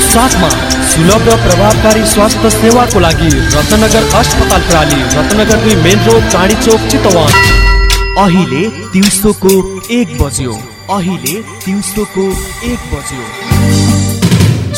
साथमा सुलभ र प्रभावकारी स्वास्थ्य सेवाको लागि रत्नगर अस्पताल प्राली रत्नगर दुई मेन रोड चाँडी चोक चितवन। अहिले दिउँसोको एक बज्यो। अहिले दिउँसोको एक बज्यो।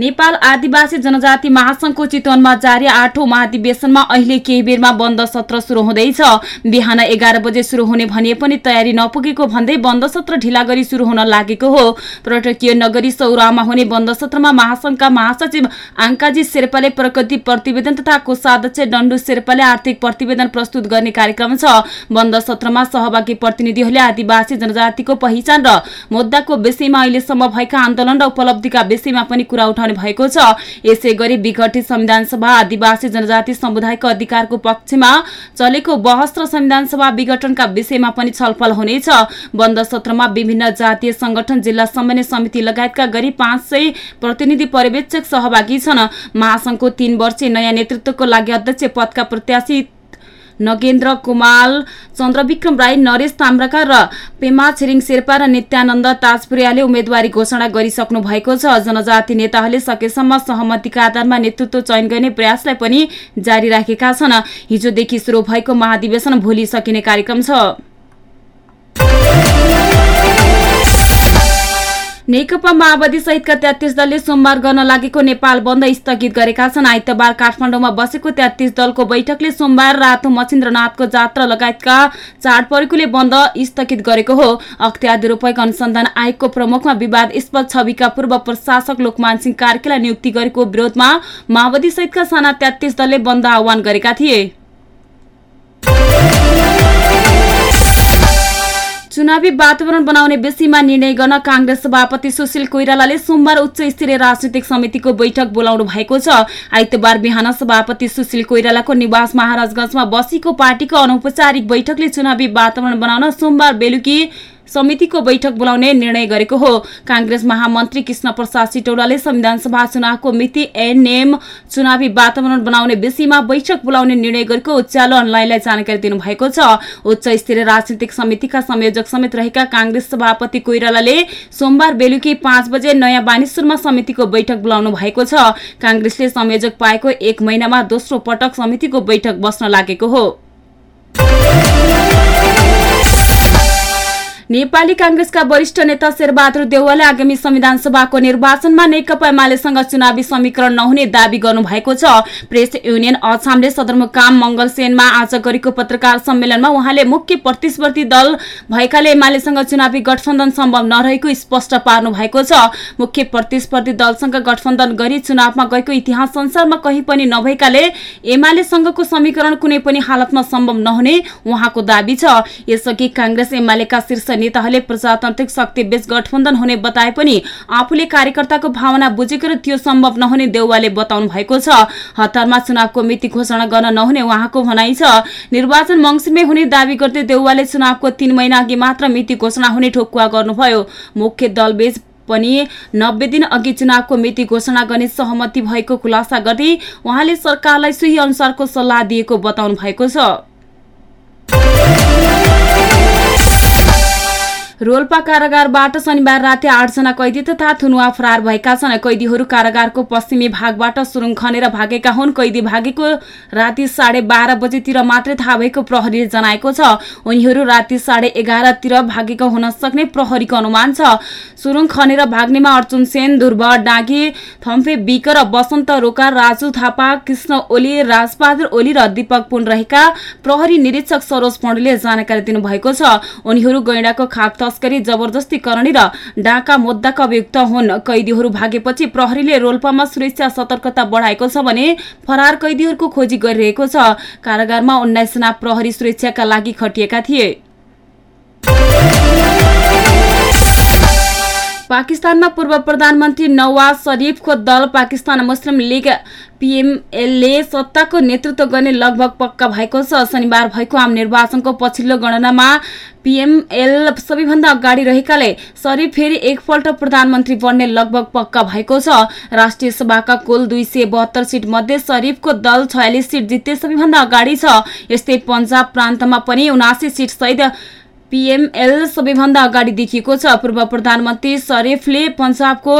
नेपाल आदिवासी जनजाति महासंघको चितवनमा जारी आठौं महाधिवेशनमा अहिले केही बेरमा बन्द सत्र शुरू हुँदैछ। बिहान एघार बजे शुरू हुने भनिए पनि तयारी नपुगेको भन्दै बन्द सत्र ढिला गरी शुरू हुन लागेको हो। पर्यटकीय नगरी सौरामा हुने बन्द सत्रमा महासंघका महासचिव आङ्काजी शेर्पाले प्रगति प्रतिवेदन तथा कोषाध्यक्ष डण्डु शेर्पाले आर्थिक प्रतिवेदन प्रस्तुत गर्ने कार्यक्रम छ। बन्द सत्रमा सहभागी प्रतिनिधिहरूले आदिवासी जनजातिको पहिचान र मुद्दाको विषयमा अहिलेसम्म भएका आन्दोलन र उपलब्धिका विषयमा पनि कुरा उठाउने भएको छ। यसै गरी विघटित संविधान सभा आदिवासी जनजाति समुदायको अधिकारको पक्षमा चलेको बहस र संविधान सभा विघटनका विषयमा पनि छलफल हुनेछ। बन्द सत्रमा विभिन्न जातीय संगठन जिल्ला समन्वय समिति लगायतका गरी पाँच सय प्रतिनिधि पर्यवेक्षक सहभागी छन्। महासंघको तीन वर्षीय नयाँ नेतृत्वको लागि अध्यक्ष पदका प्रत्याशी नगेन्द्र कुमाल चन्द्रविक्रम राई नरेश ताम्राका र पेमा छिरिङ शेर्पा र नित्यानन्द ताजपुरियाले उम्मेद्वारी घोषणा गरिसक्नु भएको छ। जनजाति नेताहरूले सकेसम्म सहमतिका आधारमा नेतृत्व चयन गर्ने प्रयासलाई पनि जारी राखेका छन्। हिजोदेखि शुरू भएको महाधिवेशन भोलि सकिने कार्यक्रम छ। नेकपा माओवादी सहितका तेत्तिस दलले सोमबार गर्न लागेको नेपाल बन्द स्थगित गरेका छन्। आइतबार काठमाडौँमा बसेको तेत्तिस दलको बैठकले सोमबार रातो मचिन्द्रनाथको जात्रा लगायतका चाडपर्वले बन्द स्थगित गरेको हो। अख्तियार दुरूपयोग अनुसन्धान आयोगको प्रमुखमा विवादस्पद छविका पूर्व प्रशासक लोकमान सिंह कार्कीलाई नियुक्ति गरेको विरोधमा माओवादी सहितका साना तेत्तिस दलले बन्द आह्वान गरेका थिए। चुनावी वातावरण बनाउने विषयमा निर्णय गर्न काङ्ग्रेस सभापति सुशील कोइरालाले सोमबार उच्च स्तरीय राजनीतिक समितिको बैठक बोलाउनु भएको छ। आइतबार बिहान सभापति सुशील कोइरालाको निवास महाराजगंजमा बसेको पार्टीको अनौपचारिक बैठकले चुनावी वातावरण बनाउन सोमबार बेलुकी समितिको बैठक बोलाउने निर्णय गरेको हो। काङ्ग्रेस महामन्त्री कृष्ण प्रसाद सिटौलाले संविधान सभा चुनावको मिति एनएम चुनावी वातावरण बनाउने विषयमा बैठक बोलाउने निर्णय गरेको उज्यालो अनलाइनलाई जानकारी दिनुभएको छ। उच्च स्तरीय राजनीतिक समितिका संयोजक समेत रहेका काङ्ग्रेस सभापति कोइरालाले सोमबार बेलुकी पाँच बजे नयाँ बानेश्वरमा समितिको बैठक बोलाउनु भएको छ। काङ्ग्रेसले संयोजक पाएको एक महिनामा दोस्रो पटक समितिको बैठक बस्न लागेको हो। नेपाली काङ्ग्रेसका वरिष्ठ नेता शेरबहादुर देउवाले आगामी संविधान सभाको निर्वाचनमा नेकपा एमालेसँग चुनावी समीकरण नहुने दावी गर्नुभएको छ। प्रेस युनियन अछामले सदरमुकाम मंगलसेनमा आज गरेको पत्रकार सम्मेलनमा उहाँले मुख्य प्रतिस्पर्धी दल भएकाले एमालेसँग चुनावी गठबन्धन सम्भव नरहेको स्पष्ट पार्नु भएको छ। मुख्य प्रतिस्पर्धी दलसँग गठबन्धन गरी चुनावमा गएको इतिहास संसारमा कहीँ पनि नभएकाले एमालेसँगको समीकरण कुनै पनि हालतमा सम्भव नहुने उहाँको दावी छ। यसअघि काङ्ग्रेस एमालेका शीर्ष नेताहरूले प्रजातान्त्रिक शक्ति बीच गठबन्धन हुने बताए पनि आफूले कार्यकर्ताको भावना बुझेको र त्यो सम्भव नहुने देउवाले बताउनु भएको छ। हतारमा चुनावको मिति घोषणा गर्न नहुने उहाँको भनाइ छ। निर्वाचन मङ्सिरमै हुने दावी गर्दै देउवाले चुनावको तीन महिना अघि मात्र मिति घोषणा हुने ठोकुवा गर्नुभयो। मुख्य दलबीच पनि नब्बे दिन अघि चुनावको मिति घोषणा गर्ने सहमति भएको खुलासा गर्दै उहाँले सरकारलाई सोही अनुसारको सल्लाह दिएको बताउनु भएको छ। रोल्पा कारागारबाट शनिबार राति आठजना कैदी तथा थुनुवा फरार भएका छन्। कैदीहरू कारागारको पश्चिमी भागबाट सुरुङ खनेर भागेका हुन्। कैदी भागेको राति साढे बाह्र बजेतिर मात्रै थाहा भएको प्रहरीले जनाएको छ। उनीहरू राति साढे एघारतिर भागेको हुन सक्ने प्रहरीको अनुमान छ। सुरुङ खनेर भाग्नेमा अर्जुन सेन ध्रुव डाँगी थम्फे बिक र वसन्त रोका राजु थापा कृष्ण ओली राजबहादुर ओली र दीपक पुन रहेका प्रहरी निरीक्षक सरोज पण्डेले जानकारी दिनुभएको छ। उनीहरू गैंडाको खाप तस्करी जबरजस्ती करणी र डाका मुद्दाका अभियुक्त हुन्। कैदीहरू भागेपछि प्रहरीले रोल्पामा सुरक्षा सतर्कता बढाएको छ भने फरार कैदीहरूको खोजी गरिरहेको छ। कारागारमा उन्नाइसजना प्रहरी सुरक्षाका लागि खटिएका थिए। पाकिस्तानमा पूर्व प्रधानमन्त्री नवाज शरीफको दल पाकिस्तान मुस्लिम लीग पीएमएलले सत्ताको नेतृत्व गर्ने लगभग पक्का भएको छ। शनिबार भएको आम निर्वाचनको पछिल्लो गणनामा पीएमएल सबैभन्दा अगाडि रहेकाले शरीफ फेरि एकपल्ट प्रधानमन्त्री बन्ने लगभग पक्का भएको छ। राष्ट्रिय सभाका कुल दुई सय बहत्तर सिट मध्ये शरीफको दल छयालिस सिट जित्दै सबैभन्दा अगाडि छ। यस्तै पन्जाब प्रान्तमा पनि उनासी सिट सहित पीएमएल सबैभन्दा अगाडि देखिएको छ। पूर्व प्रधानमन्त्री शरीफले पन्जाबको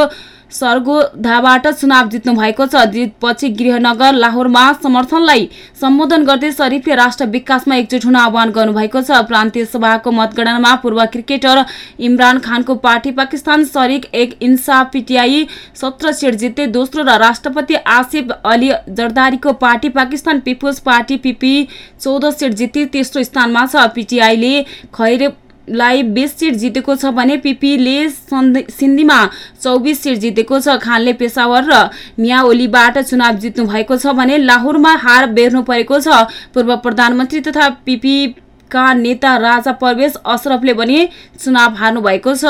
सरगोधाबाट चुनाव जित्नु भएको छ। जितपछि गृहनगर लाहोरमा समर्थनलाई सम्बोधन गर्दै शरीफले राष्ट्र विकासमा एकजुट हुन आह्वान गर्नुभएको छ। प्रान्तीय सभाको मतगणनामा पूर्व क्रिकेटर इमरान खानको पार्टी पाकिस्तान शरीक एक इन्साफ पिटिआई सत्र सिट जित्दै दोस्रो र राष्ट्रपति Asif Ali जरदारीको party Pakistan people's party PP चौध सिट जित्दै तेस्रो स्थानमा छ। पिटिआईले खैर लाई बिस सिट जितेको छ भने पिपीले सिन्धीमा चौबिस सिट जितेको छ। खानले पेसावर र मियाओलीबाट चुनाव जित्नु भएको छ भने लाहोरमा हार बेर्नु परेको छ। पूर्व प्रधानमन्त्री तथा पिपीका नेता राजा परवेश अशरफले पनि चुनाव हार्नु भएको छ।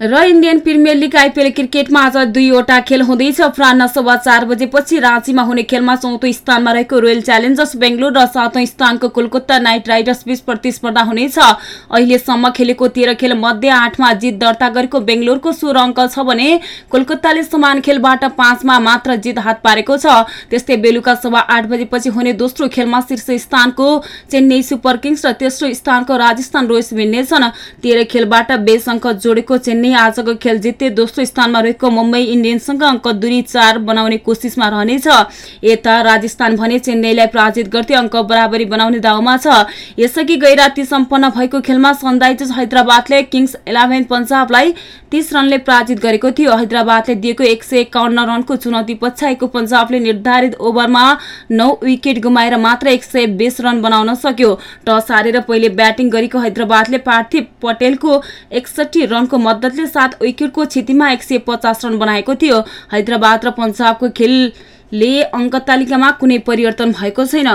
र इन्डियन प्रिमियर लिग आइपिएल क्रिकेटमा आज दुईवटा खेल हुँदैछ। अपरान्न सभा चार बजेपछि राँचीमा हुने खेलमा चौथो स्थानमा रहेको रोयल च्यालेन्जर्स बेङ्गलोर र सातौं स्थानको कोलकाता नाइट राइडर्स बीच प्रतिस्पर्धा हुनेछ। अहिलेसम्म खेलेको तेह्र खेल मध्ये आठमा जित दर्ता गरेको बेङ्गलोरको सोह्र अङ्क छ भने कोलकाताले समान खेलबाट पाँचमा मात्र जित हात पारेको छ। त्यस्तै बेलुका सभा आठ बजेपछि हुने दोस्रो खेलमा शीर्ष स्थानको चेन्नई सुपर किङ्स र तेस्रो स्थानको राजस्थान रोयल्स भिड्नेछन् तेह्र खेलबाट बेस अङ्क जोडेको चेन्नई आजको खेल जित्दै दोस्रो स्थानमा रहेको मुम्बई इन्डियन्ससँग अङ्क दुरी चार बनाउने कोसिसमा रहनेछ। यता राजस्थान भने चेन्नईलाई पराजित गर्दै अङ्क बराबरी बनाउने दाउमा छ। यसअघि गैराती सम्पन्न भएको खेलमा सनराइजर्स हैदराबादले किङ्स इलेभेन पन्जाबलाई तीस रनले पराजित गरेको थियो। हैदराबादले दिएको एक सय एकाउन्न रनको चुनौती पछ्याएको पन्जाबले निर्धारित ओभरमा नौ विकेट गुमाएर मात्र एक सय बिस रन बनाउन सक्यो। टस हारेर पहिले ब्याटिङ गरेको हैदराबादले पार्थिव पटेलको एकसठी रनको मद्दतले भारतले सात विकेटको क्षतिमा एक रन बनाएको थियो। हैदराबाद र पन्जाबको खेलले अङ्क तालिकामा कुनै परिवर्तन भएको छैन।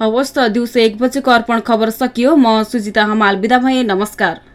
हवस् त दिउँसो एक बजेको अर्पण खबर सकियो। म सुजिता हमाल बिदा भएँ। नमस्कार।